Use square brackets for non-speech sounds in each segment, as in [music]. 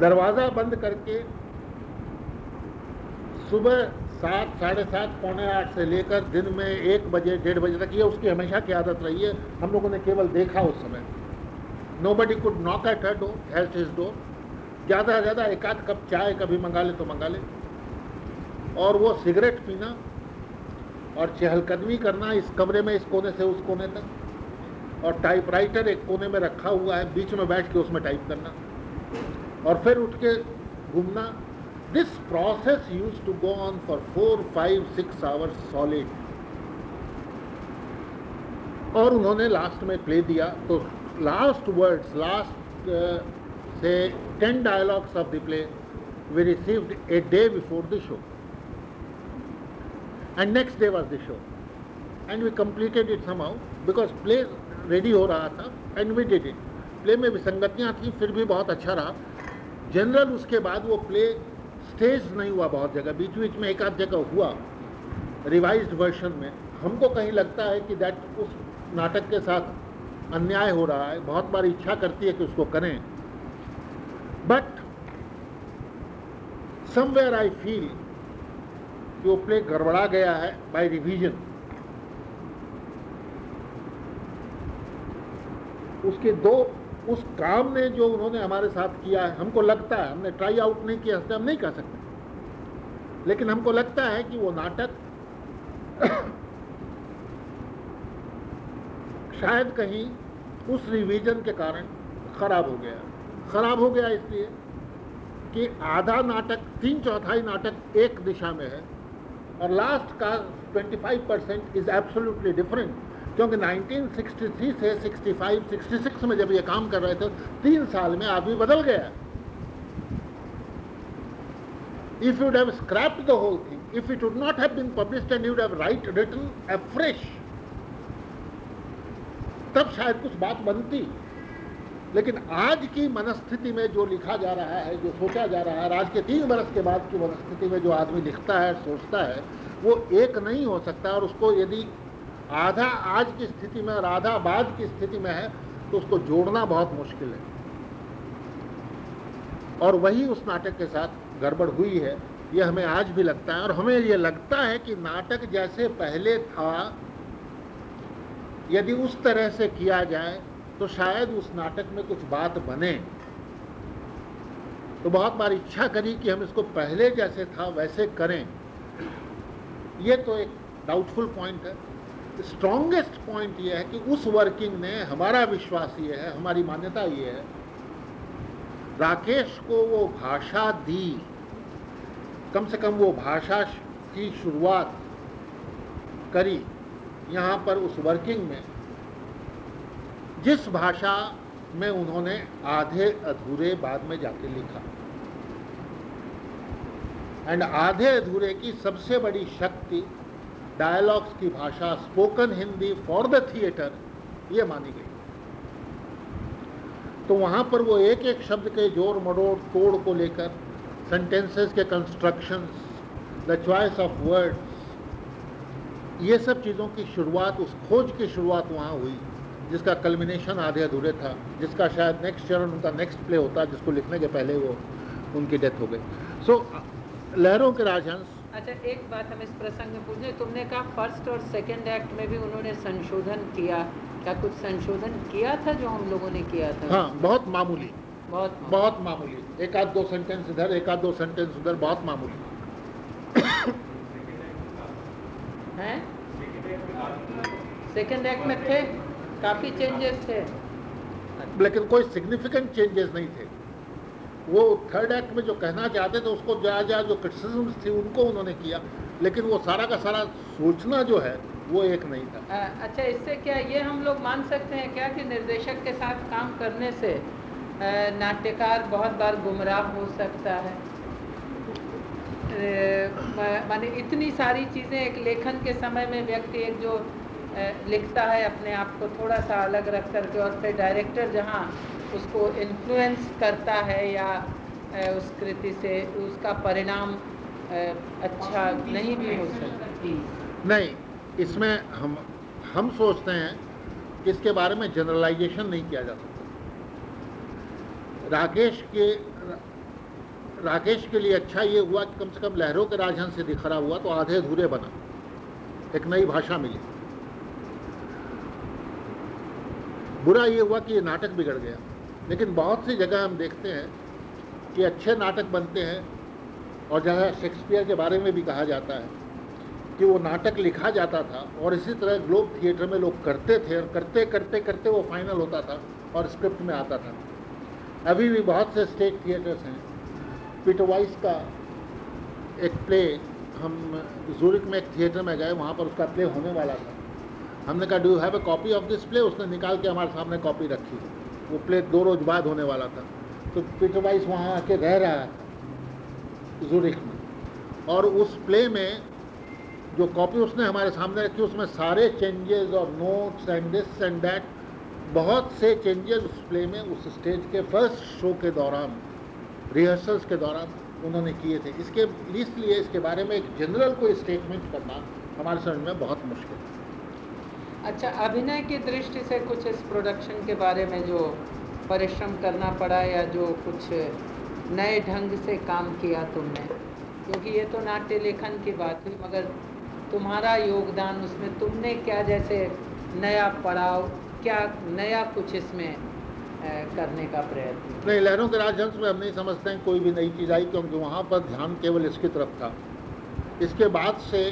दरवाज़ा बंद करके सुबह सात, साढ़े सात, पौने आठ से लेकर दिन में एक बजे, डेढ़ बजे तक, ये उसकी हमेशा की आदत रही है। हम लोगों ने केवल देखा उस समय। Nobody could knock at her door health is door ज़्यादा से ज़्यादा एक आध कप चाय कभी मंगा ले तो मंगा ले। और वो सिगरेट पीना और चहलकदमी करना इस कमरे में, इस कोने से उस कोने तक। और टाइपराइटर एक कोने में रखा हुआ है, बीच में बैठ के उसमें टाइप करना। और फिर उठ के घूमना। This process used to go on for four five six hours solid और उन्होंने लास्ट में प्ले दिया। तो लास्ट वर्ड्स लास्ट से ten dialogues of the play we received a day before the show and next day was the show and we completed it some because play ready हो रहा था and we did it play में विसंगतियाँ थी, फिर भी बहुत अच्छा रहा। जनरल उसके बाद वो प्ले स्टेज नहीं हुआ बहुत जगह। बीच बीच में एक आध जगह हुआ रिवाइज वर्शन में। हमको कहीं लगता है कि दैट उस नाटक के साथ अन्याय हो रहा है, बहुत बार इच्छा करती है कि उसको करें। बट समवेयर आई फील कि वो प्ले गड़बड़ा गया है बाय रिवीजन उसके दो उस काम ने जो उन्होंने हमारे साथ किया है, हमको लगता है, हमने ट्राई आउट नहीं किया हम नहीं कह सकते। लेकिन हमको लगता है कि वो नाटक [coughs] शायद कहीं उस रिवीजन के कारण खराब हो गया। खराब हो गया इसलिए कि आधा नाटक, तीन चौथाई नाटक एक दिशा में है और लास्ट का 25 परसेंट इज़ एब्सोल्युटली डिफरेंट क्योंकि 1963 से 65, 66 में जब ये काम कर रहे थे तीन साल में आदमी बदल गया। If you would have scrapped the whole thing, if it would not have been published and you would have write, तब शायद कुछ बात बनती। लेकिन आज की मनस्थिति में जो लिखा जा रहा है जो सोचा जा रहा है आज के तीन बरस के बाद की मनस्थिति में जो आदमी लिखता है सोचता है वो एक नहीं हो सकता और उसको यदि आधा आज की स्थिति में और आधा बाद की स्थिति में है तो उसको जोड़ना बहुत मुश्किल है। और वही उस नाटक के साथ गड़बड़ हुई है। ये हमें आज भी लगता है और हमें ये लगता है कि नाटक जैसे पहले था, यदि उस तरह से किया जाए तो शायद उस नाटक में कुछ बात बने। तो बहुत बार इच्छा करी कि हम इसको पहले जैसे था, वैसे करें। ये तो एक डाउटफुल पॉइंट है। स्ट्रॉन्गेस्ट पॉइंट ये है कि उस वर्किंग ने हमारा विश्वास ये है, हमारी मान्यता ये है। राकेश को वो भाषा दी। कम से कम वो भाषा की शुरुआत करी यहाँ पर उस वर्किंग में। जिस भाषा में उन्होंने आधे अधूरे बाद में जाके लिखा। एंड आधे अधूरे की सबसे बड़ी शक्ति डायलॉग्स की भाषा spoken Hindi for the theatre ये मानी गई। तो वहाँ पर वो एक एक शब्द के ज़ोर मरोड़ तोड़ को लेकर सेंटेंसेस के constructions the choice of words ये सब चीज़ों की शुरुआत उस खोज की शुरुआत वहाँ हुई जिसका कल्मिनेशन आधे अधूरे था जिसका शायद नेक्स्ट चरण उनका नेक्स्ट प्ले होता जिसको लिखने के पहले वो उनकी डेथ हो गई। सो so, लहरों के राजहंस अच्छा एक बात हम इस प्रसंग में पूछे। तुमने कहा फ़र्स्ट और सेकंड एक्ट में भी उन्होंने संशोधन किया। क्या कुछ संशोधन किया था जो हम लोगों ने किया था? हाँ बहुत मामूली। बहुत मामूली। बहुत मामूली। एक आध दो सेंटेंस इधर एक आध दो सेंटेंस उधर बहुत मामूली। हैं? सेकंड एक्ट में थे काफ़ी चेंजेस थे। लेकिन कोई सिग्निफिकेंट चेंजेस नहीं थे। वो थर्ड एक्ट में जो कहना चाहते थे उसको जहाँ जहाँ जो क्रिटिसिज्म थी उनको उन्होंने किया। लेकिन वो सारा का सारा सोचना जो है वो एक नहीं था। आ, अच्छा इससे क्या ये हम लोग मान सकते हैं क्या कि निर्देशक के साथ काम करने से नाट्यकार बहुत बार गुमराह हो सकता है? माने इतनी सारी चीज़ें एक लेखन के समय में व्यक्ति एक जो लिखता है अपने आप को थोड़ा सा अलग रख करके और फिर डायरेक्टर जहाँ उसको इन्फ्लुएंस करता है या उस कृति से उसका परिणाम अच्छा नहीं भी हो सकती। नहीं इसमें हम हम सोचते हैं कि इसके बारे में जनरलाइजेशन नहीं किया जा सकता। राकेश के राकेश के लिए अच्छा ये हुआ कि कम से कम लहरों के राजहंस से दिखरा हुआ तो आधे अधूरे बना। एक नई भाषा मिली। बुरा ये हुआ कि ये नाटक बिगड़ गया। लेकिन बहुत सी जगह हम देखते हैं कि अच्छे नाटक बनते हैं और जहाँ शेक्सपियर के बारे में भी कहा जाता है कि वो नाटक लिखा जाता था और इसी तरह ग्लोब थिएटर में लोग करते थे और करते करते करते वो फाइनल होता था और स्क्रिप्ट में आता था। अभी भी बहुत से स्टेट थिएटर्स हैं। पिटवाइस का एक प्ले हम जूरिक में एक थिएटर में गए, वहाँ पर उसका प्ले होने वाला था। हमने कहा do have a copy of this play उसने निकाल के हमारे सामने कॉपी रखी। वो प्ले दो रोज बाद होने वाला था। तो पीटर वाइस वहाँ आके रह रहा था जूरिक में। और उस प्ले में जो कॉपी उसने हमारे सामने रखी, उसमें सारे चेंजेस और notes and this and that बहुत से चेंजेस उस प्ले में उस स्टेज के फ़र्स्ट शो के दौरान रिहर्सल्स के दौरान उन्होंने किए थे। इसके, इसलिए इसके बारे में एक जनरल कोई स्टेटमेंट करना हमारे समझ में बहुत मुश्किल है। अच्छा अभिनय की दृष्टि से कुछ इस प्रोडक्शन के बारे में जो परिश्रम करना पड़ा या जो कुछ नए ढंग से काम किया तुमने? क्योंकि ये तो नाट्य लेखन की बात हुई मगर तुम्हारा योगदान उसमें तुमने क्या जैसे नया पड़ाव, क्या नया कुछ इसमें करने का प्रयत्न नहीं, लहरों के राजहंस में हम नहीं समझते हैं कोई भी नई चीज़ आई, क्योंकि वहाँ पर ध्यान केवल इसकी तरफ़ था। इसके बाद से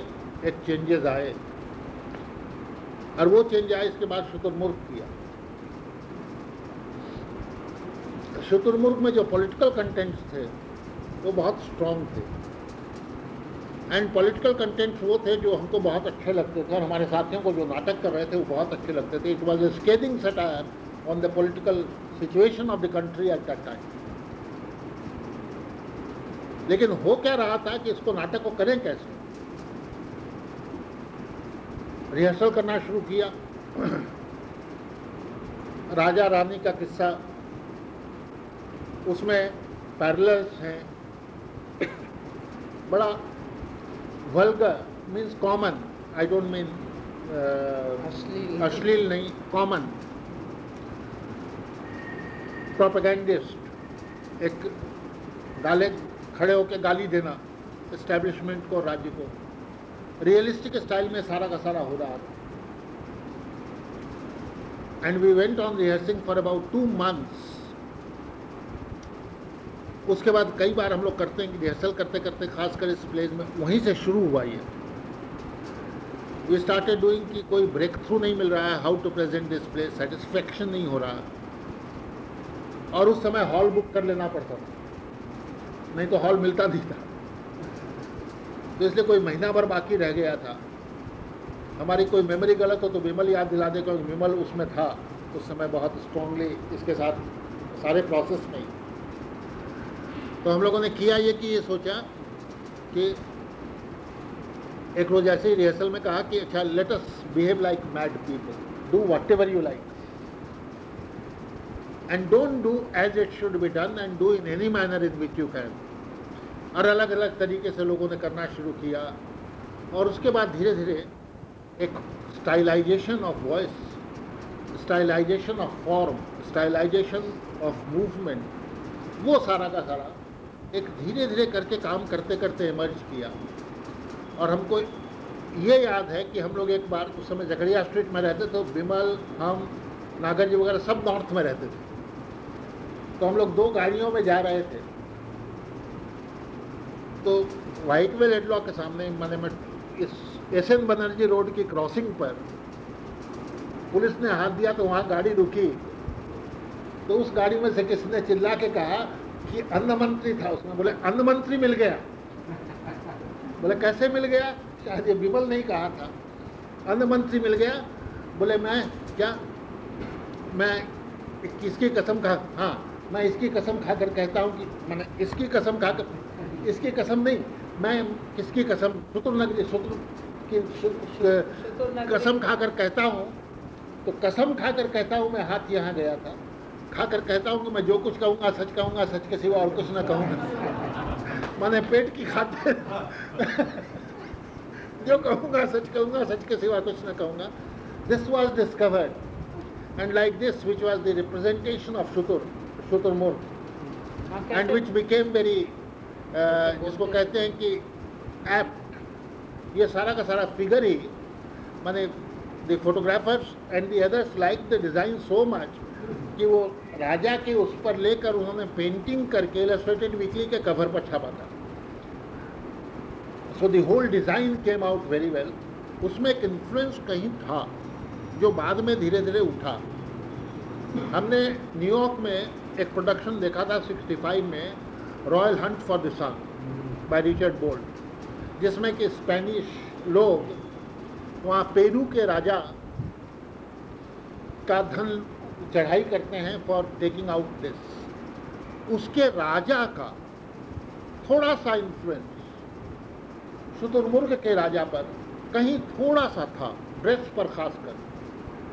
एक चेंजेस आए। और वो चेंज आया, इसके बाद शुतुरमुर्ग किया। शुतुरमुर्ग में जो पॉलिटिकल कंटेंट्स थे, वो बहुत स्ट्रॉन्ग थे। एंड पॉलिटिकल कंटेंट्स वो थे जो हमको बहुत अच्छे लगते थे और हमारे साथियों को जो नाटक कर रहे थे, वो बहुत अच्छे लगते थे। It was a scathing satire on the political situation of the country at that time लेकिन हो क्या रहा था कि इसको नाटक को करें कैसे? रिहर्सल करना शुरू किया। राजा रानी का किस्सा उसमें पैरलर्स हैं। बड़ा vulgar means common I don't mean अश्लील। नहीं कॉमन प्रोपेगेंडिस्ट एक गाले खड़े होकर गाली देना इस्टेब्लिशमेंट को राज्य को। रियलिस्टिक स्टाइल में सारा का सारा हो रहा था and we went on rehearsing for about two months उसके बाद कई बार हम लोग करते हैं कि रिहर्सल करते करते, खासकर इस प्लेस में, वहीं से शुरू हुआ ये। वी स्टार्टेड डूइंग कि कोई ब्रेक थ्रू नहीं मिल रहा है how to present this place satisfaction नहीं हो रहा। और उस समय हॉल बुक कर लेना पड़ता था। नहीं तो हॉल मिलता नहीं था। तो इसलिए कोई महीना भर बाकी रह गया था। हमारी कोई मेमोरी गलत हो तो विमल याद दिला दे क्योंकि विमल उसमें था उस समय बहुत स्ट्रांगली इसके साथ सारे प्रोसेस में। तो हम लोगों ने किया ये कि ये सोचा कि एक रोज ऐसे ही रिहर्सल में कहा कि अच्छा let us behave like mad people do whatever you like and don't do as it should be done and do in any manner in which you can और अलग अलग तरीके से लोगों ने करना शुरू किया। और उसके बाद धीरे धीरे एक stylisation of voice stylisation of form stylisation of movement वो सारा का सारा एक धीरे धीरे करके काम करते करते इमर्ज किया। और हमको ये याद है कि हम लोग एक बार उस समय जकड़िया स्ट्रीट में रहते तो विमल हम, नागर जी वगैरह सब नॉर्थ में रहते थे। तो हम लोग दो गाड़ियों में जा रहे थे। तो वाइट वेल एडलॉ के सामने मैंने मैं इस एस एन बनर्जी रोड की क्रॉसिंग पर पुलिस ने हाथ दिया तो वहाँ गाड़ी रुकी। तो उस गाड़ी में से किसी ने चिल्ला के कहा कि अन्न मंत्री था उसमें। बोले, अन्न मंत्री मिल गया। बोले, कैसे मिल गया? शायद ये विमल नहीं कहा था। अन्न मंत्री मिल गया। बोले, मैं क्या? मैं किसकी कसम खा हाँ मैं इसकी कसम खाकर कहता हूँ कि, मैंने इसकी कसम खाकर इसकी कसम नहीं मैं किसकी कसम? शुक्र नगरी शुक्र की कसम खाकर कहता हूँ तो कसम खाकर कहता हूँ मैं हाथ यहाँ गया था। खाकर कहता हूँ कि मैं जो कुछ कहूँगा सच कहूँगा सच के सिवा और कुछ ना कहूँगा। मैंने पेट की खातिर जो कहूँगा सच कहूँगा सच के सिवा कुछ ना कहूँगा। This was discovered and like this which was the representation of शुतुर शुतुर मोर and which became very uh, जिसको कहते हैं कि एप्ट ये सारा का सारा फिगर ही, माने the photographers and the others like the design so much कि वो राजा के उस पर लेकर उन्होंने पेंटिंग करके इलस्ट्रेटेड वीकली के कवर पर छापा था। So the whole design came out very well उसमें एक इन्फ्लुएंस कहीं था, जो बाद में धीरे धीरे उठा। हमने न्यूयॉर्क में एक प्रोडक्शन देखा था 65 में। Royal hunt for the sun by Richard Bolt जिसमें कि स्पेनिश लोग वहाँ पेरू के राजा का धन चढ़ाई करते हैं फॉर टेकिंग आउट दिस उसके राजा का थोड़ा सा इन्फ्लुएंस शुतुरमुर्ग के राजा पर कहीं थोड़ा सा था ड्रेस पर खासकर।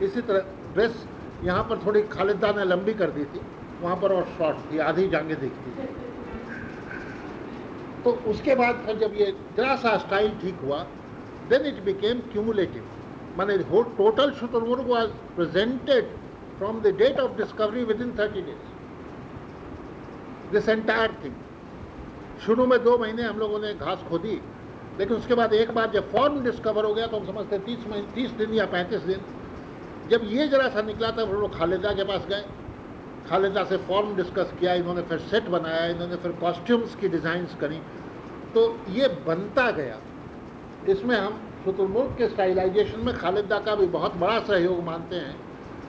इसी तरह ड्रेस यहाँ पर थोड़ी खालिदा ने लंबी कर दी थी, वहाँ पर और शॉर्ट थी, आधी जांगे दिखती थी। तो उसके बाद फिर जब ये जरा सा स्टाइल ठीक हुआ देन इट बिकेम क्यूमुलेटिव माने total Shuturmurg was presented from the date of discovery within thirty days this entire thing शुरू में दो महीने हम लोगों ने घास खोदी, लेकिन उसके बाद एक बार जब फॉर्म डिस्कवर हो गया तो हम समझते तीस महीने तीस दिन या पैंतीस दिन, जब ये जरा सा निकला तब हम लोग खालिदा के पास गए। खालिदा से फॉर्म डिस्कस किया, इन्होंने फिर सेट बनाया, इन्होंने फिर कॉस्ट्यूम्स की डिज़ाइंस करी। तो ये बनता गया। इसमें हम शुतुरमुर्ग के स्टाइलाइजेशन में खालिदा का भी बहुत बड़ा सहयोग मानते हैं।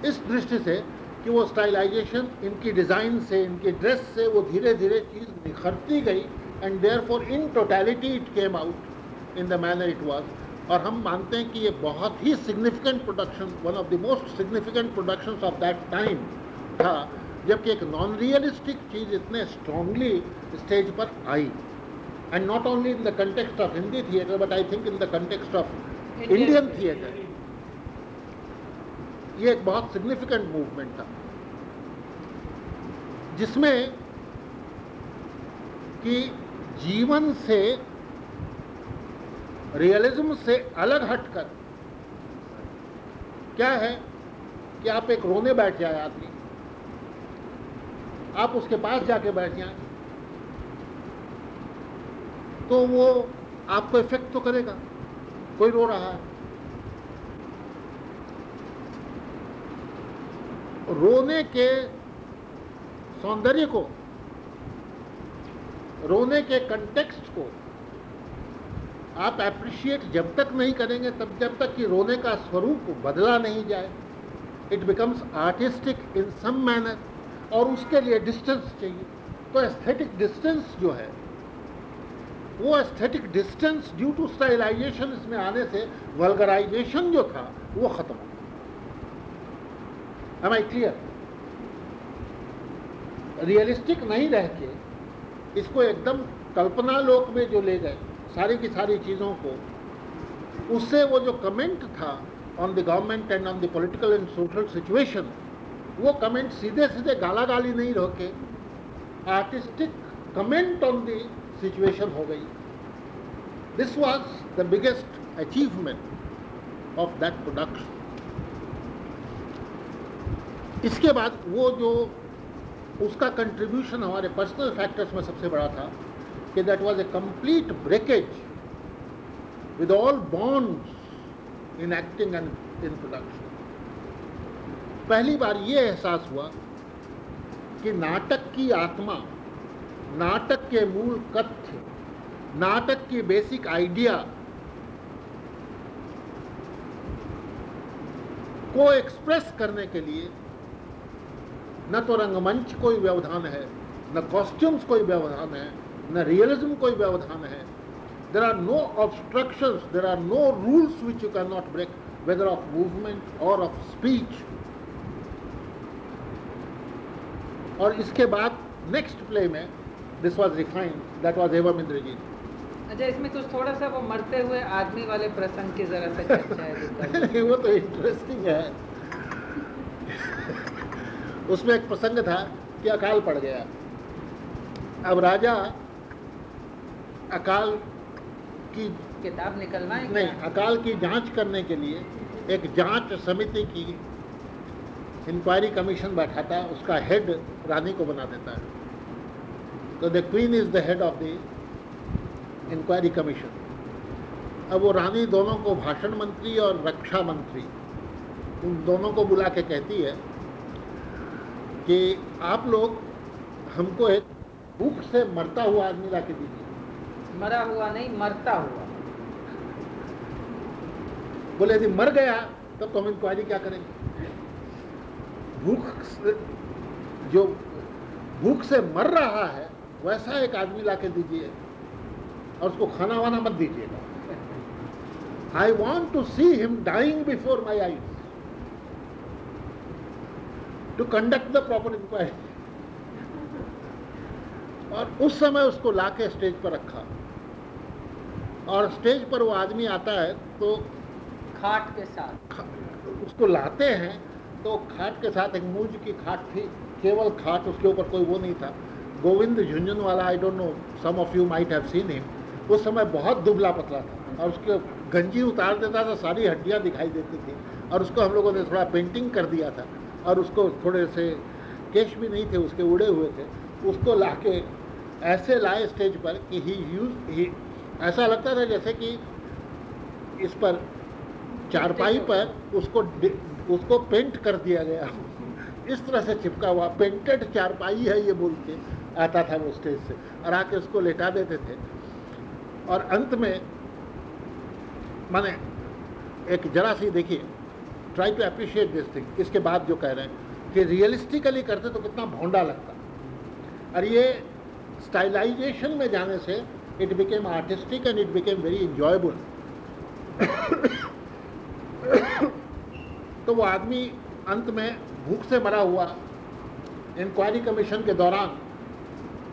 इस दृष्टि से कि वो स्टाइलाइजेशन इनकी डिज़ाइन से, इनकी ड्रेस से वो धीरे धीरे चीज़ निखरती गई and therefore in totality it came out in the manner it was और हम मानते हैं कि ये बहुत ही significant production one of the most significant productions of that time था। जबकि एक नॉन रियलिस्टिक चीज़ इतने स्ट्रांगली स्टेज पर आई। And not only in the context of Hindi theatre but I think in the context of Indian theatre ये एक बहुत significant movement था। जिसमें कि जीवन से रियलिज्म से अलग हटकर क्या है कि आप एक रोने बैठ जाए आदमी। आप उसके पास जाके बैठ जाएँ। तो वो आपको इफ़ेक्ट तो करेगा। कोई रो रहा है। रोने के सौंदर्य को, रोने के कंटेक्स्ट को आप अप्रिशिएट जब तक नहीं करेंगे, तब जब तक कि रोने का स्वरूप बदला नहीं जाए। It becomes artistic in some manner और उसके लिए डिस्टेंस चाहिए। तो एस्थेटिक डिस्टेंस जो है, वो aesthetic distance due to stylisation इसमें आने से वल्गराइजेशन जो था, वो खत्म हो एम आई क्लियर रियलिस्टिक नहीं रह के इसको एकदम कल्पना लोक में जो ले गए, सारी की सारी चीज़ों को, उससे वो जो कमेंट था on the government and on the political and social situation वो कमेंट सीधे सीधे गाला गाली नहीं रोके। Artistic comment on the situation हो गई। This was the biggest achievement of that production इसके बाद वो जो उसका कंट्रीब्यूशन हमारे पर्सनल फैक्टर्स में सबसे बड़ा था, कि that was a complete breakage with all bonds in acting and in production पहली बार ये एहसास हुआ कि नाटक की आत्मा, नाटक के मूल तथ्य नाटक की बेसिक आइडिया को एक्सप्रेस करने के लिए न तो रंगमंच कोई व्यवधान है, न कॉस्ट्यूम्स कोई व्यवधान है, न रियलिज्म कोई व्यवधान है। There are no obstructions there are no rules which you cannot break whether of movement और ऑफ़ स्पीच और इसके बाद नेक्स्ट प्ले में this was refined that was Evam Indrajit अच्छा इसमें कुछ थोड़ा सा वो मरते हुए आदमी वाले प्रसंग की जरा सा चर्चा है [laughs] वो तो इंटरेस्टिंग है। उसमें एक प्रसंग था कि अकाल पड़ गया। अब राजा अकाल की किताब निकलवाएँ नहीं अकाल की जाँच करने के लिए एक जाँच समिति की इंक्वायरी कमीशन बैठाता है उसका हेड रानी को बना देता है। तो the queen is the head of the inquiry commission अब वो रानी दोनों को भाषण मंत्री और रक्षा मंत्री उन दोनों को बुला के कहती है कि आप लोग हमको एक भूख से मरता हुआ आदमी ला के दीजिए। मरा हुआ नहीं मरता हुआ। बोले यदि मर गया तब तो हम इंक्वायरी क्या करेंगे? भूख से जो भूख से मर रहा है वैसा एक आदमी ला के दीजिए और उसको खाना वाना मत दीजिएगा। I want to see him dying before my eyes to conduct the proper inquiry और उस समय उसको लाके स्टेज पर रखा। और स्टेज पर वो आदमी आता है तो खाट के साथ। उसको लाते हैं तो खाट के साथ एक मूज की खाट थी केवल खाट उसके ऊपर कोई वो नहीं था। Govind Jhunjhunwala I don't know some of you might have seen him उस समय बहुत दुबला पतला था और उसके गंजी उतार देता था सारी हड्डियाँ दिखाई देती थी और उसको हम लोगों ने थोड़ा पेंटिंग कर दिया था और उसको थोड़े से केश भी नहीं थे उसके उड़े हुए थे। उसको ला के ऐसे लाए स्टेज पर कि ही यूज़ ही ऐसा लगता था जैसे कि इस पर चारपाई पर उसको उसको पेंट कर दिया गया। इस तरह से चिपका हुआ पेंटेड चारपाई है ये बोल के आता था वो स्टेज से। और आके उसको लेटा देते थे। और अंत में, माने, एक जरा सी देखिए try to appreciate this thing इसके बाद जो कह रहे हैं कि रियलिस्टिकली करते तो कितना भोंडा लगता। और ये स्टाइलाइजेशन में जाने से it became artistic and it became very enjoyable तो वो आदमी अंत में भूख से मरा हुआ इंक्वायरी कमीशन के दौरान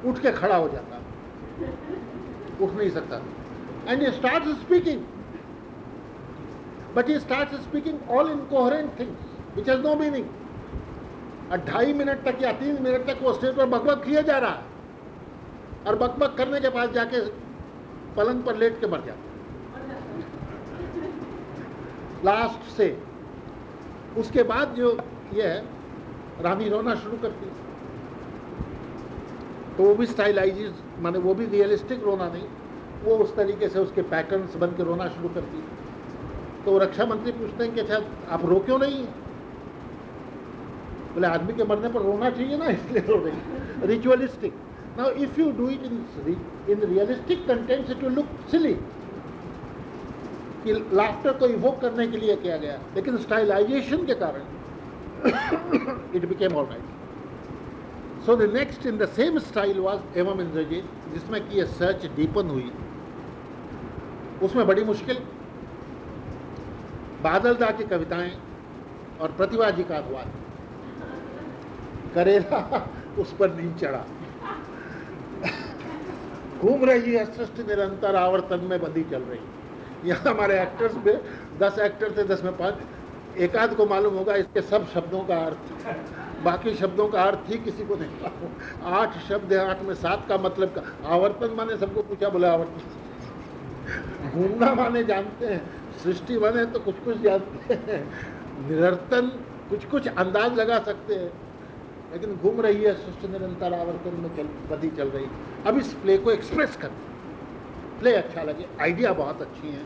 उठ के खड़ा हो जाता। उठ नहीं सकता। And start speaking but he start speaking all incoherent things which has no meaning ढाई मिनट तक या तीन मिनट तक वो स्टेज पर बकबक किया जा रहा है। और बकबक करने के बाद जाके पलंग पर लेट के मर जाता। लास्ट से उसके बाद जो ये है रानी रोना शुरू करती है। तो वो भी स्टाइलाइज माने वो भी रियलिस्टिक रोना नहीं वो उस तरीके से उसके पैटर्न्स बन के रोना शुरू करती है। तो रक्षा मंत्री पूछते हैं कि अच्छा आप रो क्यों नहीं? बोले आदमी के मरने पर रोना चाहिए ना इसलिए रो रही ritualistic now if you do it in in realistic contents, it will look silly. कि लाफ्टर को इवोक करने के लिए किया गया, लेकिन स्टाइलाइजेशन के कारण it became all right so the next in the same style was Evam Indrajit जिसमें कि ये सर्च डीपन हुई। उसमें बड़ी मुश्किल। बादलदा की कविताएँ और प्रतिभा जी का अनुवाद करेला [laughs] उस पर नींद चढ़ा। [laughs] घूम रही है, सृष्टि निरंतर आवर्तन में बंदी चल रही। यहाँ हमारे एक्टर्स में दस एक्टर थे, दस में पाँच। एकाध को मालूम होगा, इसके सब शब्दों का अर्थ। बाकी शब्दों का अर्थ ही किसी को नहीं आठ शब्द है, आठ में सात का मतलब का। आवर्तन माने सबको पूछा, बोले आवर्तन। घूमना माने जानते हैं, सृष्टि माने तो कुछ कुछ जानते हैं। निरर्तन कुछ कुछ अंदाज लगा सकते हैं। लेकिन घूम रही है, सृष्टि निरंतर आवर्तन में चल बदी चल रही है। अब इस प्ले को एक्सप्रेस कर प्ले अच्छा लगे आइडिया बहुत अच्छी है।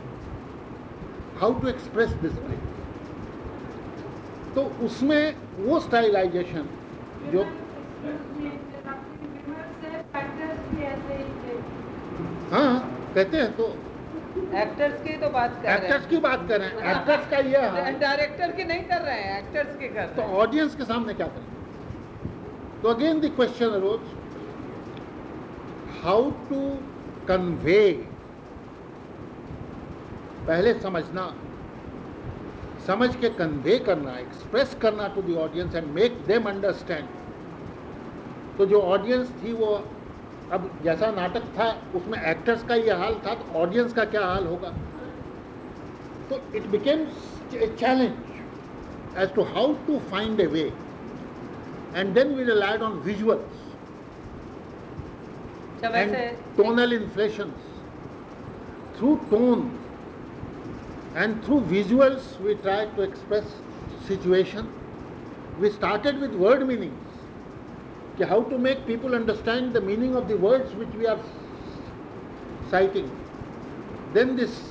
How to express this play तो उसमें वो स्टाइलाइजेशन जो हाँ कहते हैं तो एक्टर्स की तो बात कर एक्टर्स की बात कर रहे हैं। एक्टर्स का ये डायरेक्टर की नहीं कर रहे हैं एक्टर्स की कर तो ऑडियंस के सामने क्या करें? तो again the question arose, how to convey. पहले समझना, समझ के कन्वे करना एक्सप्रेस करना to the audience and make them understand तो जो ऑडियंस थी वो, अब जैसा नाटक था, उसमें एक्टर्स का ये हाल था तो ऑडियंस का क्या हाल होगा? तो it became challenge as to how to find a way and then we relied on visuals. And tonal inflations. Through tone and through visuals, we try to express situation. We started with word meanings. How to make people understand the meaning of the words which we are citing. Then this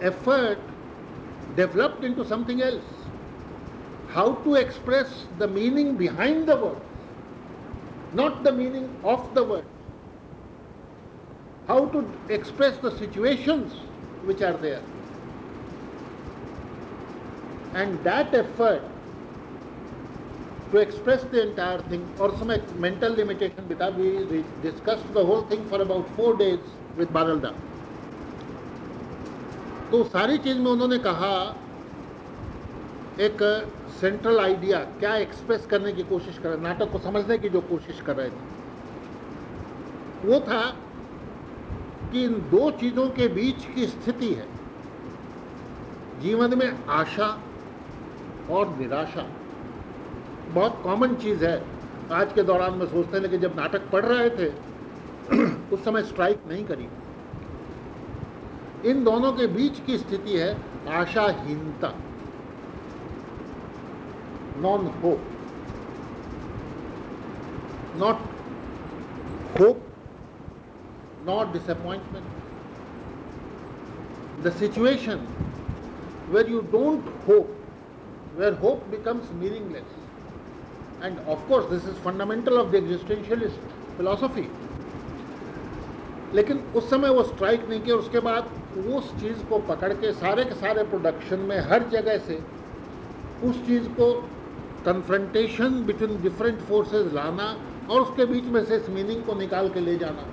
effort developed into something else. How to express the meaning behind the word, not the meaning of the word. How to express the situations which are there. And that effort to express the entire thing, or some mental limitation, we discussed the whole thing for about four days with Baralda. तो सारी चीज़ में उन्होंने कहा एक central idea क्या express करने की कोशिश कर रहे नाटक को समझने की जो कोशिश कर रहे थे वो था कि इन दो चीज़ों के बीच की स्थिति है। जीवन में आशा और निराशा बहुत कॉमन चीज़ है। आज के दौरान में सोचते हैं कि जब नाटक पढ़ रहे थे, [clears throat] उस समय स्ट्राइक नहीं करी। इन दोनों के बीच की स्थिति है आशाहीनता non hope not hope not disappointment the situation where you don't hope where hope becomes meaningless and of course this is fundamental of the existentialist philosophy लेकिन उस समय वो स्ट्राइक नहीं किया, उसके बाद उस चीज़ को पकड़ के सारे के सारे प्रोडक्शन में, हर जगह से उस चीज़ को कन्फ्रंटेशन बिटवीन डिफरेंट फोर्सेस लाना और उसके बीच में से इस मीनिंग को निकाल के ले जाना।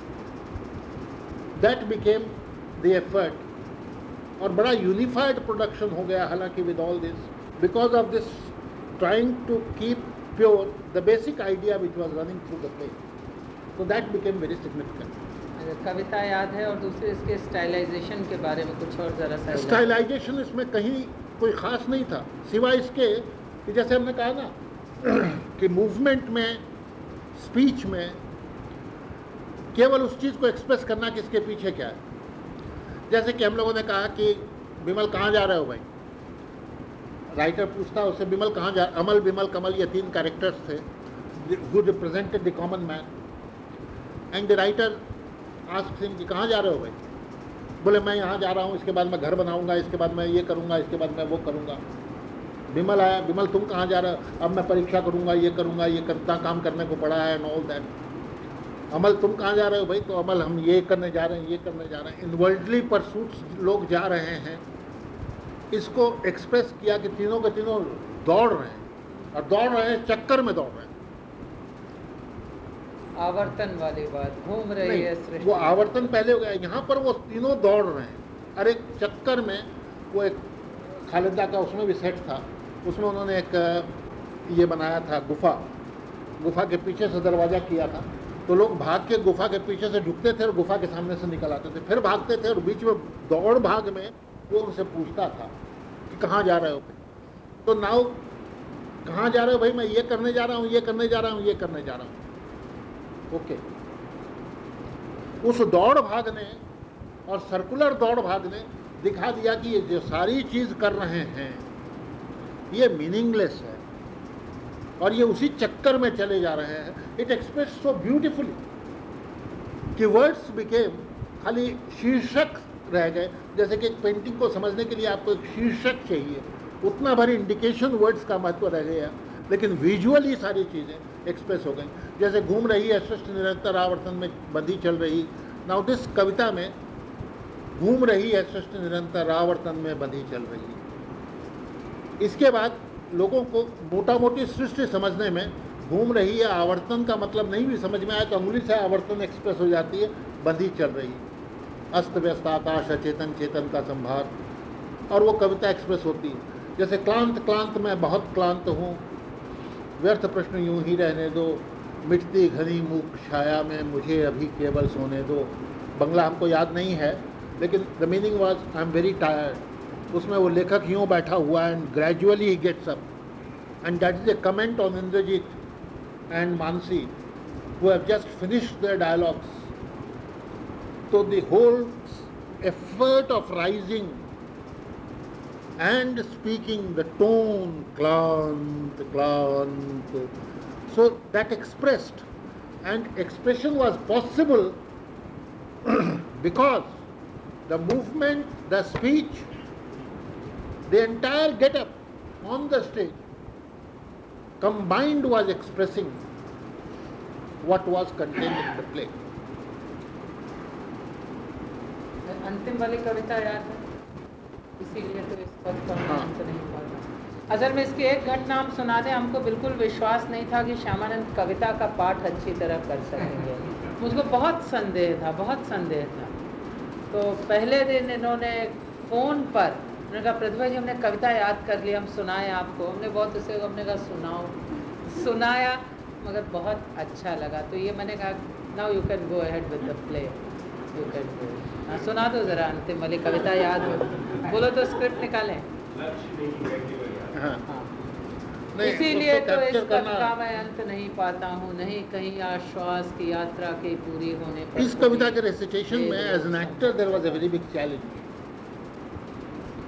दैट बिकेम द एफर्ट और बड़ा यूनिफाइड प्रोडक्शन हो गया हालाँकि with all this because of this trying to keep pure the basic idea which was running through the play so that became very significant. कविता याद है और दूसरे इसके स्टाइलाइजेशन के बारे में कुछ और ज़रा सा स्टाइलाइजेशन इसमें कहीं कोई ख़ास नहीं था सिवाय इसके कि जैसे हमने कहा ना कि मूवमेंट में स्पीच में केवल उस चीज़ को एक्सप्रेस करना कि इसके पीछे क्या है। जैसे कि हम लोगों ने कहा कि बिमल कहाँ जा रहे हो भाई? राइटर पूछता उससे, बिमल कहाँ जा अमल, बिमल, कमल, ये तीन कैरेक्टर्स थे। Who represented the common man and the writer आज सिंह जी कहाँ जा रहे हो भाई? बोले, मैं यहाँ जा रहा हूँ, इसके बाद मैं घर बनाऊँगा, इसके बाद मैं ये करूँगा, इसके बाद मैं वो करूँगा। बिमल आया, बिमल, तुम कहाँ जा रहे हो? अब मैं परीक्षा करूँगा, ये करूँगा, ये करता काम करने को पड़ा है एंड ऑल दैट अमल तुम कहाँ जा रहे हो भाई? तो अमल हम ये करने जा रहे हैं ये करने जा रहे हैं। इन वर्ल्डली परसूट्स लोग जा रहे हैं। इसको एक्सप्रेस किया कि तीनों के तीनों दौड़ रहे हैं। और दौड़ रहे हैं चक्कर में दौड़ रहे हैं। आवर्तन वाली बात घूम रही है वो आवर्तन पहले हो गया। यहाँ पर वो तीनों दौड़ रहे हैं। और एक चक्कर में वो एक खालिदा का उसमें भी सेट था। उसमें उन्होंने एक ये बनाया था गुफा। गुफा के पीछे से दरवाज़ा किया था। तो लोग भाग के गुफा के पीछे से ढुकते थे और गुफा के सामने से निकल आते थे। फिर भागते थे और बीच में दौड़ भाग में वो उनसे पूछता था कि कहाँ जा रहे हो तो नाव कहाँ जा रहे हो भाई? मैं ये करने जा रहा हूँ, ये करने जा रहा हूँ, ये करने जा रहा हूँ। ओके। उस दौड़ भाग ने और सर्कुलर दौड़ भाग ने दिखा दिया कि ये जो सारी चीज़ कर रहे हैं, ये मीनिंगलेस है। और ये उसी चक्कर में चले जा रहे हैं। इट एक्सप्रेस सो ब्यूटिफुली कि वर्ड्स बिकेम खाली शीर्षक रह गए। जैसे कि एक पेंटिंग को समझने के लिए आपको एक शीर्षक चाहिए। उतना भर इंडिकेशन वर्ड्स का महत्व रह गया। लेकिन विजुअली सारी चीज़ें एक्सप्रेस हो गई। जैसे घूम रही है, सृष्ट निरंतर आवर्तन में बंधी चल रही। नाउ दिस कविता में घूम रही है, सृष्ट निरंतर आवर्तन में बंधी चल रही। इसके बाद लोगों को मोटा मोटी सृष्टि समझने में घूम रही है, आवर्तन का मतलब नहीं भी समझ में आया तो अंगुली से आवर्तन एक्सप्रेस हो जाती है बंधी चल रही अस्त व्यस्त, आकाश अचेतन, चेतन का संभार। और वो कविता एक्सप्रेस होती है। जैसे क्लांत क्लांत मैं बहुत क्लांत हूँ। व्यर्थ प्रश्न यूँ ही रहने दो। मिटती घनी मूक छाया में मुझे अभी केवल सोने दो। बंगला हमको याद नहीं है, लेकिन the meaning was I am very tired उसमें वो लेखक यूँ बैठा हुआ and gradually he gets up and that is a comment on Indrajit and Mansi who have just finished their dialogues. So the whole effort of rising and speaking the tone clant clant so that expressed and expression was possible [clears throat] because the movement, the speech, the entire get up on the stage combined was expressing what was contained in the play. अंतिम वाली कविता याद है इसीलिए तो इस पद का हाँ। अंत नहीं पढ़ा असल में इसकी एक घटना हम सुना दें हमको बिल्कुल विश्वास नहीं था कि श्यामानंद कविता का पाठ अच्छी तरह कर सकेंगे मुझको बहुत संदेह था बहुत संदेह था तो पहले दिन इन्होंने फ़ोन पर उन्होंने कहा प्रतिभा जी हमने कविता याद कर ली हम सुनाए आपको। हमने बहुत उसे हमने कहा सुनाओ। सुनाया मगर बहुत अच्छा लगा। तो ये मैंने कहा now you can go ahead with the play you can go हाँ सुना दो ज़रा अंतिम वाली कविता याद हो। बोलो तो स्क्रिप्ट निकालें। हाँ। हाँ। इसीलिए तो इस capture पद करना- का मैं अंत नहीं पाता हूँ। नहीं कहीं आश्वास की यात्रा के पूरी होने पर इस कविता के रेसिटेशन में as an actor there was a very big challenge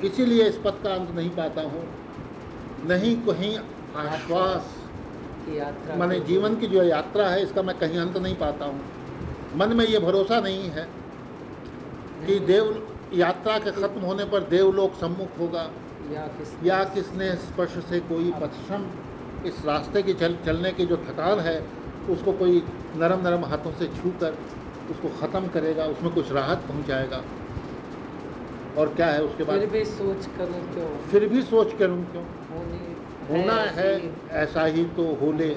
इसीलिए इस पद का अंत नहीं पाता हूँ। नहीं कहीं आश्वास की यात्रा माने जीवन की जो यात्रा है इसका मैं कहीं अंत नहीं पाता हूँ। मन में ये भरोसा नहीं है कि देव यात्रा के खत्म होने पर देवलोक सम्मुख होगा। या किस या किसने स्पर्श से कोई पश्चिम इस रास्ते की चल चलने की जो थकान है उसको कोई नरम नरम हाथों से छू कर उसको ख़त्म करेगा उसमें कुछ राहत पहुंचाएगा। और क्या है उसके बाद? फिर भी सोच करूँ क्यों? फिर भी सोच करूँ क्यों? होना है ऐसी ही तो हो ले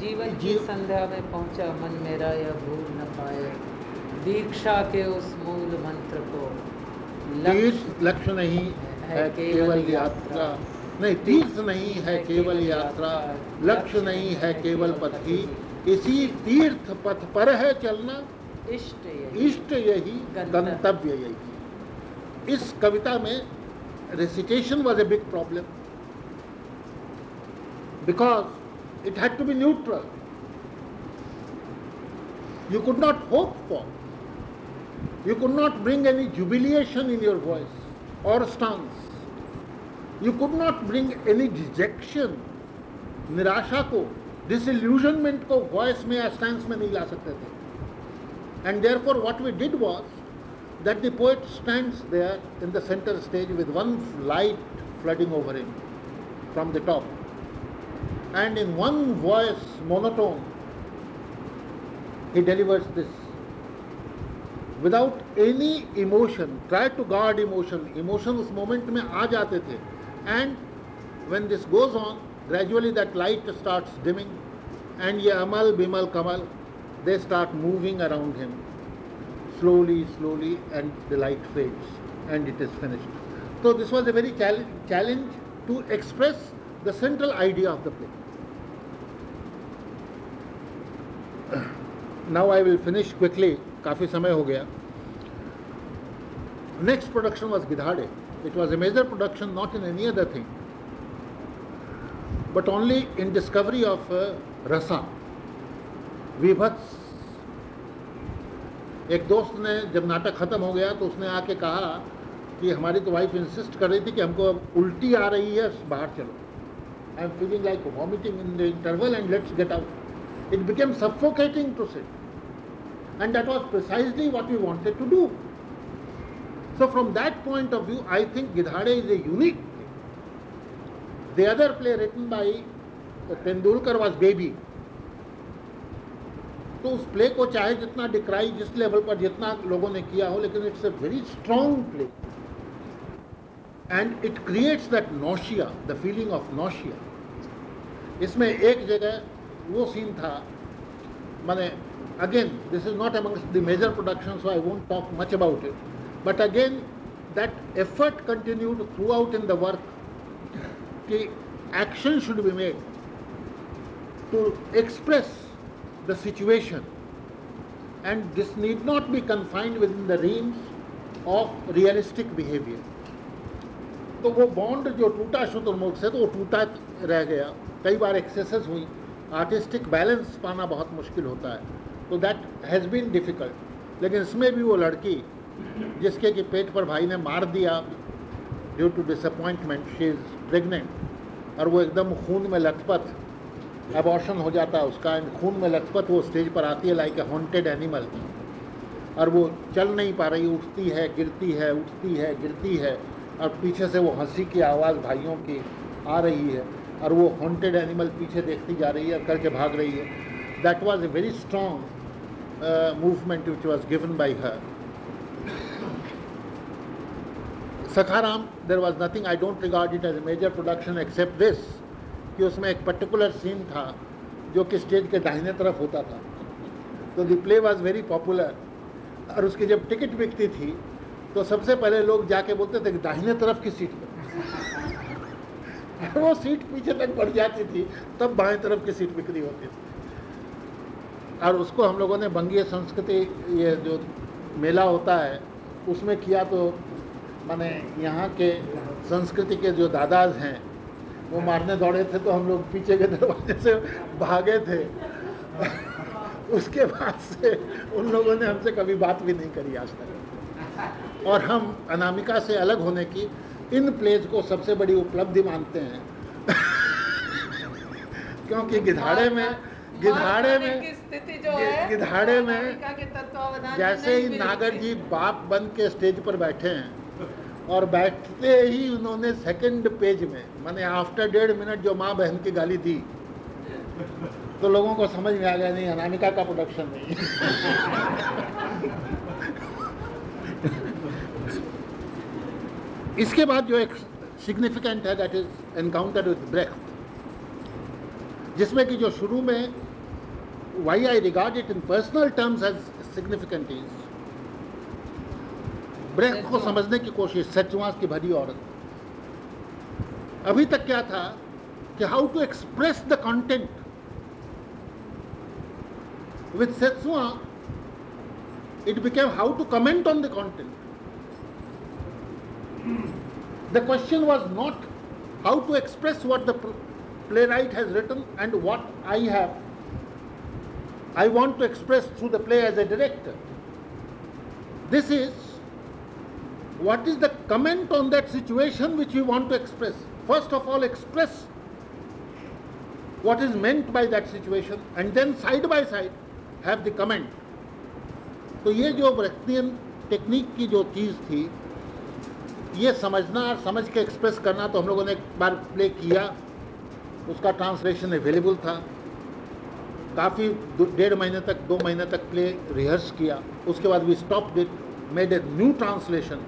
जीवन की जीव- संध्या में पहुँचा मन मेरा यह भूल न पाए। दीक्षा के उस मूल मंत्र को। लक्ष्य तीर्थ लक्ष्य नहीं है केवल यात्रा। नहीं तीर्थ नहीं है केवल यात्रा। लक्ष्य नहीं है केवल पथ ही। इसी तीर्थ पथ पर है चलना। इष्ट यही। इष्ट यही। गंतव्य यही। इस कविता में recitation was a big problem because it had to be neutral you could not hope for you could not bring any jubilation in your voice और stance you could not bring any dejection निराशा को disillusionment को voice में या stance में नहीं ला सकते थे and therefore what we did was that the poet stands there in the center stage with one light flooding over him from the top. And in one voice, monotone, he delivers this without any emotion. Try to guard emotion. Emotion उस moment में आ जाते थे. And when this goes on, gradually that light starts dimming, and ये अमल बिमल कमल they start moving around him slowly, slowly, and the light fades, and it is finished. So this was a very chal- challenge to express the central idea of the play. [clears throat] Now I will finish quickly. काफ़ी समय हो गया. Next production was Gidhade. It was a major production, not in any other thing, but only in discovery of uh, rasa. विभत्स एक दोस्त ने जब नाटक ख़त्म हो गया तो उसने आके कहा कि हमारी तो वाइफ इंसिस्ट कर रही थी कि हमको अब उल्टी आ रही है, बाहर चलो। I am feeling like vomiting in the interval and let's get out it became suffocating to sit and that was precisely what we wanted to do so from that point of view I think Gidhade is a unique the other play written by Tendulkar was Baby तो उस play को चाहे जितना decry जिस level पर जितना लोगों ने किया हो, लेकिन it's a very strong play and it creates that nausea the feeling of nausea इसमें एक जगह वो सीन था, मैंने again this is not amongst the major production so I won't talk much about it but again that effort continued throughout in the work कि action should be made to express the situation. And this need not be confined within the realms of realistic behavior. तो वो bond जो टूटा शुतुरमुर्ग से तो वो टूटा रह गया। कई बार एक्सेसेस हुई। आर्टिस्टिक बैलेंस पाना बहुत मुश्किल होता है। तो दैट हैज़ बीन डिफ़िकल्ट लेकिन इसमें भी वो लड़की, जिसके कि पेट पर भाई ने मार दिया due to disappointment she is pregnant और वो एकदम खून में लथपथ अबॉर्शन हो जाता है उसका एंड खून में लथपथ वो स्टेज पर आती है लाइक ए हॉन्टेड एनिमल और वो चल नहीं पा रही, उठती है, गिरती है, उठती है, गिरती है, और पीछे से वो हँसी की आवाज़ भाइयों की आ रही है, और वो हॉन्टेड एनिमल पीछे देखती जा रही है करके भाग रही है. That was a very strong movement which was given by her Sakharam there was nothing I don't regard it as a major production except this कि उसमें एक पर्टिकुलर सीन था, जो कि स्टेज के दाहिने तरफ़ होता था। तो the play was very popular और उसकी जब टिकट बिकती थी तो सबसे पहले लोग जाके बोलते थे कि दाहिने तरफ़ की सीट पर [laughs] वो सीट पीछे तक बढ़ जाती थी, तब बाएँ तरफ़ की सीट बिक्री होती थी। और उसको हम लोगों ने बंगीय संस्कृति, ये जो मेला होता है, उसमें किया तो मैंने यहाँ के संस्कृति के जो दादाज हैं वो मारने दौड़े थे तो हम लोग पीछे के दरवाजे से भागे थे। उसके बाद से उन लोगों ने हमसे कभी बात भी नहीं करी आज तक। और हम अनामिका से अलग होने की इन प्लेज को सबसे बड़ी उपलब्धि मानते हैं। क्योंकि गिधाड़े में गिधाड़े में स्थिति जो है गिधाड़े में तत्वावधान में जैसे ही नागर जी बाप बन के स्टेज पर बैठे हैं और बैठते ही उन्होंने सेकंड पेज में, माने आफ्टर डेढ़ मिनट जो माँ बहन की गाली दी तो लोगों को समझ में आ गया, नहीं, अनामिका का प्रोडक्शन नहीं। इसके बाद जो एक सिग्निफिकेंट है that is encounter with Brecht जिसमें कि जो शुरू में why I regard it in personal terms as significant is Brecht को समझने की कोशिश सचवास की भरी औरत अभी तक क्या था कि how to express the content with सचवा it became how to comment on the content the question was not how to express what the playwright has written and what I have I want to express through the play as a director this is what is the comment on that situation which we want to express. First of all, express what is meant by that situation and then side by side have the comment. तो ये जो ब्रेक्टियन technique की जो चीज़ थी ये समझना और समझ के एक्सप्रेस करना तो हम लोगों ने एक बार प्ले किया उसका ट्रांसलेशन अवेलेबल था काफ़ी डेढ़ महीने तक दो महीने तक प्ले रिहर्स किया उसके बाद we stop it made a new translation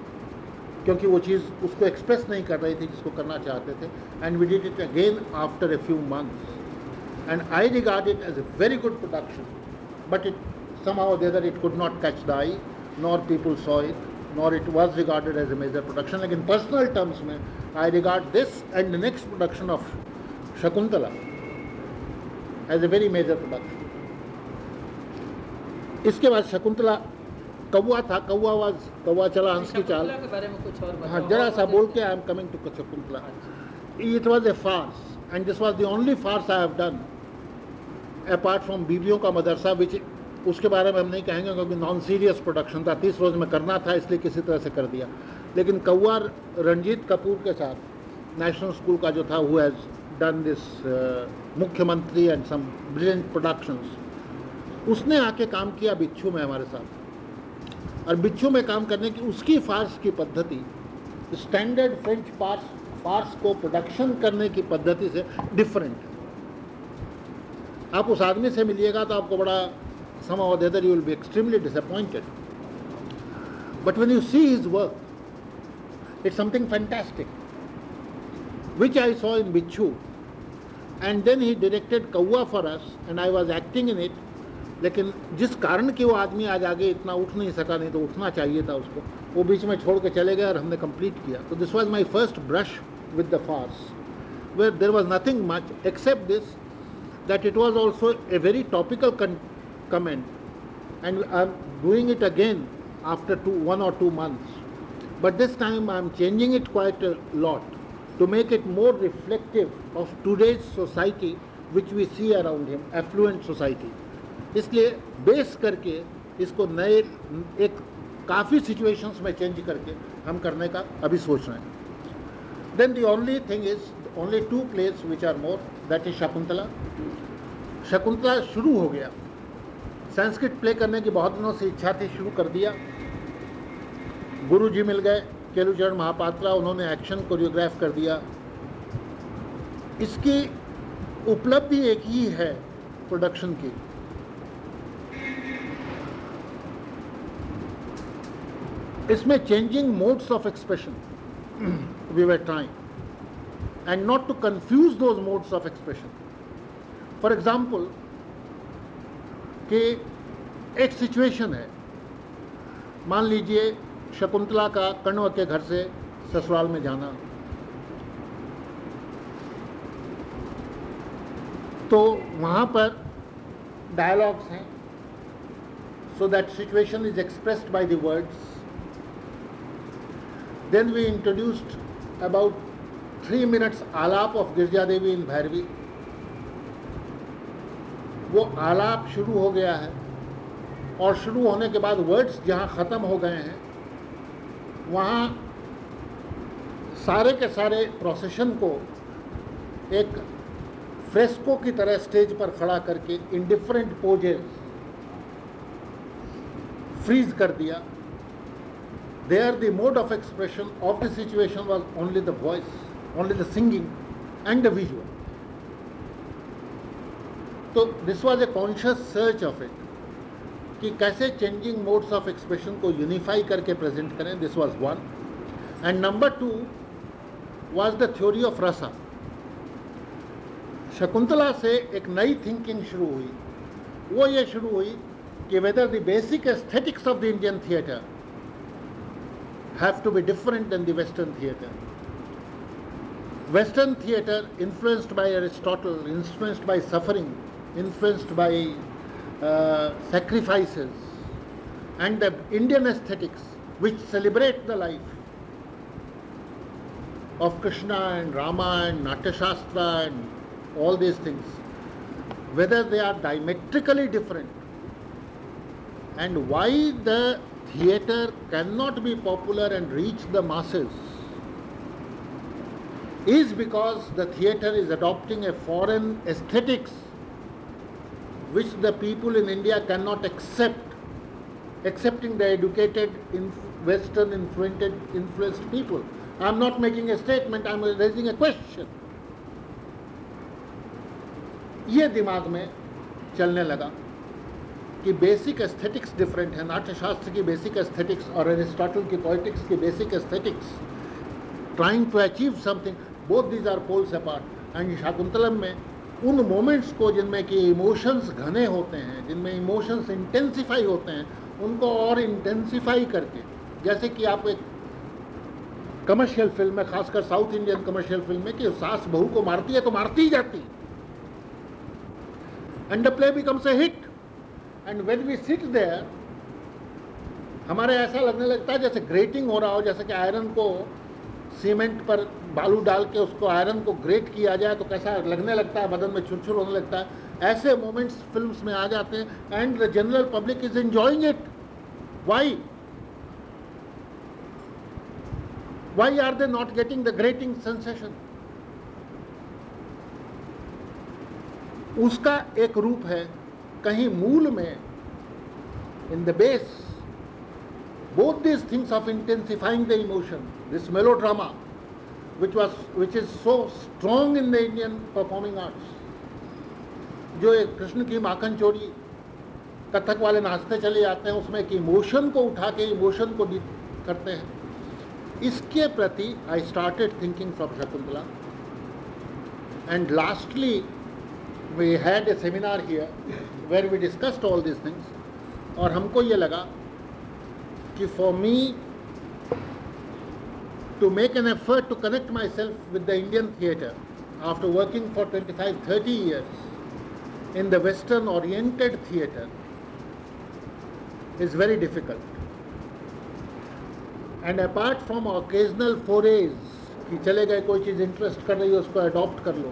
क्योंकि वो चीज़ उसको एक्सप्रेस नहीं कर रही थी जिसको करना चाहते थे। And we did it again after a few month and I regard it as a very good production but it somehow either it could not catch the eye nor people saw it nor it was regarded as a major production लेकिन personal terms में I regard this and next production of Shakuntala as a very major production इसके बाद शकुंतला कौआ था कौआ was कौआ चला हंस की चाल। हाँ जरा सा बोल के I am coming to Shakuntala it was a farce and this was the only farce I have done apart from बीबियों का मदरसा विच उसके बारे में हम नहीं कहेंगे क्योंकि नॉन सीरियस प्रोडक्शन था। तीस रोज में करना था इसलिए किसी तरह से कर दिया। लेकिन कौआ रंजीत कपूर के साथ नेशनल स्कूल का जो था हु हैज़ डन दिस मुख्यमंत्री एंड सम ब्रिलियंट प्रोडक्शंस उसने आके काम किया बिच्छू में हमारे साथ। और बिच्छू में काम करने की उसकी फार्स की पद्धति स्टैंडर्ड फ्रेंच फार्स फार्स को प्रोडक्शन करने की पद्धति से डिफरेंट है। आप उस आदमी से मिलिएगा तो आपको बड़ा समा either you will be extremely disappointed but when you see his work it's something fantastic which I saw in Bichchhu and then he directed Kauwa for us and I was acting in it लेकिन जिस कारण कि वो आदमी आज आगे इतना उठ नहीं सका, नहीं तो उठना चाहिए था उसको, वो बीच में छोड़ के चले गए और हमने कंप्लीट किया। तो this was my first brush with the force where there was nothing much except this that it was also a very topical comment and I am doing it again after two one और two months but this time I am changing it quite lot to make it more reflective of today's society which we see around him affluent society इसलिए base करके इसको नए, एक काफ़ी situations में change करके हम करने का अभी सोच रहे हैं। Then the only thing is only two place which are more that is Shakuntala Shakuntala शुरू हो गया। संस्कृत प्ले करने की बहुत दिनों से इच्छा थी, शुरू कर दिया। गुरु जी मिल गए केलुचरण महापात्रा उन्होंने एक्शन कोरियोग्राफ कर दिया। इसकी उपलब्धि एक ही है प्रोडक्शन की। इसमें changing modes of expression we were trying and not to confuse those modes of expression for example कि एक सिचुएशन है। मान लीजिए शकुंतला का कण्व के घर से ससुराल में जाना। तो वहाँ पर डायलॉग्स हैं। So that situation is expressed by the words. Then we introduced about three minutes alap of Girja Devi in Bhairavi. वो आलाप शुरू हो गया है और शुरू होने के बाद वर्ड्स जहाँ ख़त्म हो गए हैं, वहाँ सारे के सारे प्रोसेशन को एक फ्रेस्को की तरह स्टेज पर खड़ा करके इन डिफरेंट पोजेस फ्रीज कर दिया there the mode of expression of the situation was only the voice only the singing and the visual तो this was a conscious search of it कि कैसे चेंजिंग मोड्स ऑफ़ एक्सप्रेशन को unify करके present करें this was one and number two was the theory of rasa Shakuntala से एक नई thinking शुरू हुई। वो ये शुरू हुई कि whether the basic aesthetics of the Indian theatre have to be different than the Western theatre. Western theatre, influenced by Aristotle, influenced by suffering, influenced by uh, sacrifices, and the Indian aesthetics, which celebrate the life of Krishna and Rama and Natyashastra and all these things, whether they are diametrically different, and why the theatre cannot be popular and reach the masses is because the theatre is adopting a foreign aesthetics which the people in India cannot accept, accepting the educated, Western influenced, influenced people. I am not making a statement, I am raising a question. ये दिमाग में चलने लगा कि basic aesthetics different है, नाट्यशास्त्र की basic aesthetics और Aristotle की पॉलिटिक्स की basic aesthetics trying to achieve something both these are poles apart and Shakuntalam में उन मोमेंट्स को जिनमें कि इमोशंस घने होते हैं, जिनमें इमोशंस इंटेंसिफाई होते हैं, उनको और इंटेंसिफाई करके, जैसे कि आप एक कमर्शियल फ़िल्म में, खासकर साउथ इंडियन कमर्शियल फ़िल्म में, कि सास बहू को मारती है तो मारती ही जाती है। And the play a a hit. And we sit there, हमारे ऐसा लगने लगता है जैसे ग्रेटिंग हो रहा हो जैसे कि आयरन को सीमेंट पर बालू डाल के उसको आयरन को ग्रेट किया जाए तो कैसा लगने लगता है बदन में छुरछुर होने लगता है। ऐसे मोमेंट्स फिल्म्स में आ जाते हैं and the general public is enjoying it why why are they not getting the grating sensation उसका एक रूप है कहीं मूल में in the base both this things of intensifying the emotion this melodrama which was which is so strong in the Indian performing arts जो एक कृष्ण की माखन चोरी, कथक वाले नाचते चले जाते हैं, उसमें एक इमोशन को उठा के इमोशन को डी करते हैं। इसके प्रति I started thinking from Shakuntala and lastly we had a seminar here where we discussed all these things और हमको ये लगा कि for me to make an effort to connect myself with the Indian theatre after working for 25 30 years in the western oriented theatre is very difficult and apart from occasional forays कि चले गए कोई चीज़ interest कर रही है उसको adopt कर लो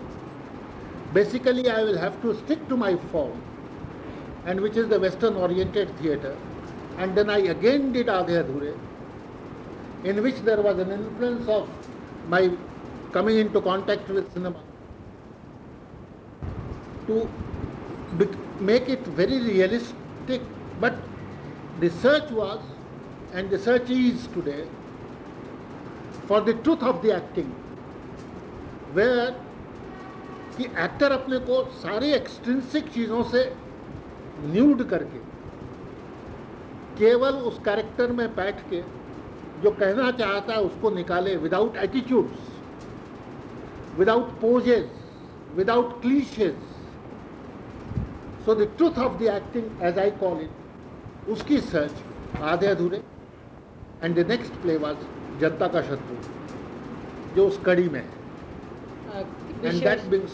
basically I will have to stick to my form and which is the western oriented theatre. And then I again did Aadhe Adhure in which there was an influence of my coming into contact with cinema to make it very realistic. But the search was, and the search is today, for the truth of the acting, where कि actor अपने को सारे extrinsic चीज़ों से nude करके केवल उस character में बैठ के जो कहना चाहता है उसको निकाले without attitudes without poses without cliches so the truth of the acting as I call it उसकी search Aadhe Adhure and the next play was Janata ka Shatru जो उस कड़ी में है। एंड दैट बिंग्स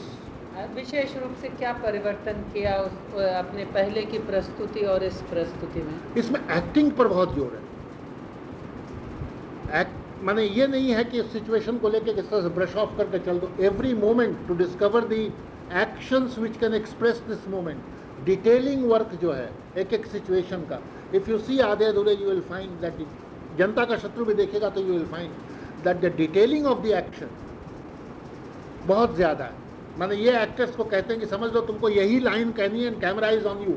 विशेष रूप से क्या परिवर्तन किया अपने पहले की प्रस्तुति और इस प्रस्तुति में? इसमें एक्टिंग पर बहुत ज़ोर है। एक्ट माने ये नहीं है कि सिचुएशन को लेके किस तरह से ब्रश ऑफ़ करके चल दो। Every moment to discover the actions which can express this moment detailing work जो है एक एक सिचुएशन का। इफ़ यू सी आधे अधूरे यू विल फाइंड दैट जनता का शत्रु भी देखेगा तो you will find that the detailing of the action बहुत ज़्यादा है। माने ये एक्टर्स को कहते हैं कि समझ लो तुमको यही लाइन कहनी है camera is on you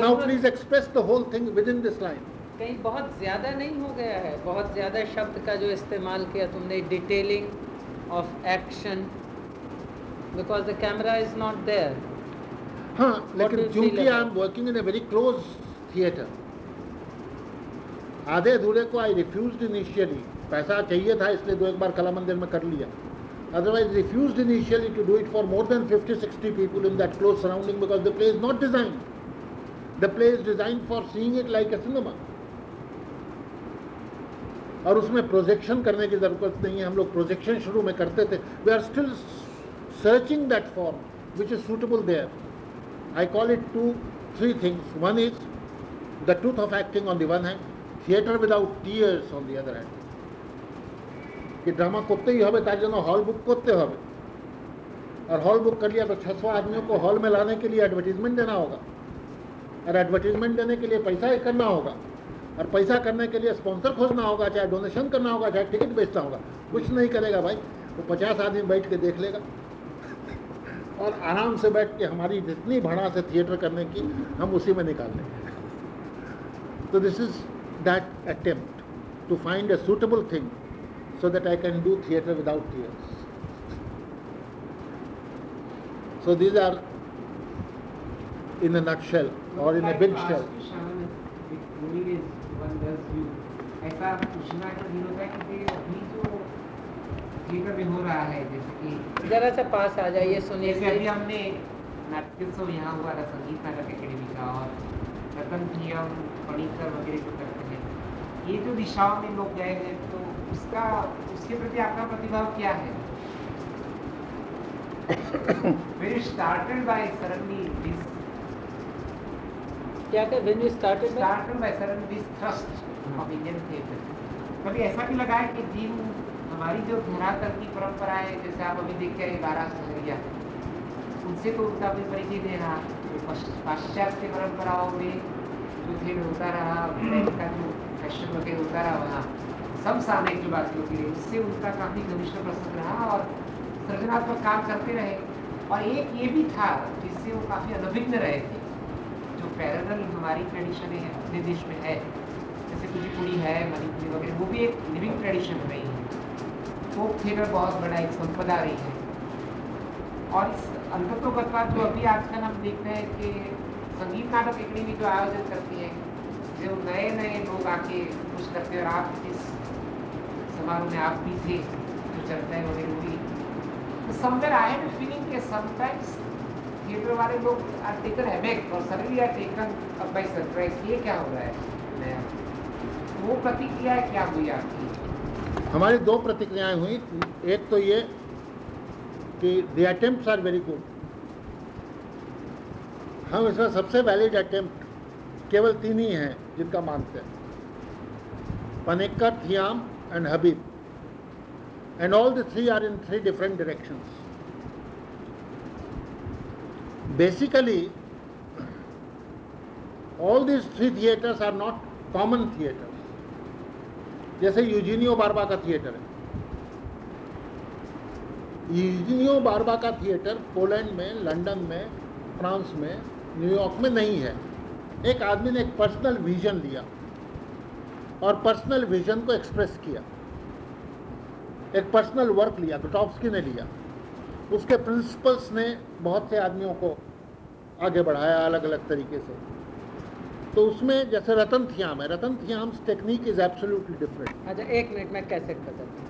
now please express the whole thing within this line कहीं बहुत ज़्यादा नहीं हो गया है बहुत ज़्यादा शब्द का जो इस्तेमाल किया तुमने detailing of action because the camera is not there हाँ लेकिन चूँकि I am working in a very close theatre Aadhe Adhure को आई रिफ्यूज इनिशियली पैसा चाहिए था इसलिए दो एक बार कला मंदिर में कर लिया। otherwise refused initially to do it for more than 50-60 people in that close surrounding because the play is not designed. The play is designed for seeing it like a cinema. और उसमें प्रोजेक्शन करने की ज़रूरत नहीं है हम लोग projection शुरू में करते थे we are still searching that form which is suitable there I call it two three things one is the truth of acting on the one hand theatre without tears on the other hand कि drama করতেই হবে তার জন্য hall book करते হবে और hall book कर लिया तो छः सौ आदमियों को हॉल में लाने के लिए एडवर्टीजमेंट देना होगा और एडवर्टीजमेंट देने के लिए पैसा करना होगा और पैसा करने के लिए स्पॉन्सर खोजना होगा चाहे डोनेशन करना होगा चाहे टिकट बेचना होगा कुछ नहीं करेगा भाई वो तो पचास आदमी बैठ के देख लेगा [laughs] और आराम से बैठ के हमारी जितनी भाड़ा से थिएटर करने की हम उसी में निकाल लेंगे [laughs] तो this is that attempt to find a suitable thing so that I can do theatre without tears. So these are in a nutshell or in a big shell. ऐसा पूछना का दिल होता है कि अभी जो थिएटर में हो रहा है जैसे कि जरा सा पास आ जाइए सुनिए जैसे अभी हमने नाट्योत्सव यहाँ हुआ था संगीत नाटक अकेडमी का और रतन नियम पणिकर वगैरह जो करते हैं ये जो दिशाओं में लोग गए हैं तो उसका उसके प्रति आपका प्रतिभाव क्या है? [coughs] When you started by suddenly this क्या क्या? When you started started by suddenly this thrust of Indian theatre. कभी ऐसा भी लगा है कि जिन हमारी जो धरातल की परंपरा है जैसे आप अभी देख के बारह सहरिया उनसे तो उनका भी परिचय दे रहा पाश्चात्य परंपराओं में जो खेल होता रहा का जो फ़ैशन वगैरह होता रहा वहाँ समसामयिक जो बात होती है उससे उनका काफ़ी घनिष्ठ प्रसंग रहा और सृजनात्मक काम करते रहे। और एक ये भी था जिससे वो काफ़ी अनभिज्ञ रहे थे, जो पैरल हमारी ट्रेडिशन है, अपने देश में है, जैसे कुचिपुड़ी है, मणिपुरी वगैरह, वो भी एक लिविंग ट्रेडिशन रही है। फोक थिएटर बहुत बड़ा एक संपदा रही है। और इस अंतत्वगत बात जो अभी आजकल हम देखते हैं कि संगीत नाटक अकेडमी जो आयोजन करती है, जो नए नए लोग आके कुछ करते हैं और आप इस समारोह में आप भी थे, जो चर्चाएँ वगैरह हुई। तो समवेयर आई हैव फीलिंग के समटाइम्स थिएटर वाले लोग आर टेकन अबैक और suddenly are taken up by surprise ये क्या हो रहा है, नया। वो प्रतिक्रिया क्या हुई आपकी? हमारी दो प्रतिक्रियाएँ हुई। एक तो ये कि the attempt are very good हम इसमें सबसे वैलिड अटेम्प्ट केवल तीन ही हैं जिनका मानते हैं। पनेकर Thiyam and Habib. And all the three are in three different directions. Basically, all these three theatres are not common theatres. जैसे यूजीनियो बारबा का थिएटर है यूजीनियो बारबा का थिएटर पोलैंड में लंदन में फ्रांस में न्यूयॉर्क में नहीं है एक आदमी ने एक पर्सनल विजन लिया और पर्सनल विजन को एक्सप्रेस किया। एक पर्सनल वर्क लिया गुटॉफ्स्की ने लिया। उसके प्रिंसिपल्स ने बहुत से आदमियों को आगे बढ़ाया अलग अलग तरीके से। तो उसमें जैसे रतन थियाम है Ratan Thiyam's technique is absolutely different अच्छा एक मिनट, में कैसे कर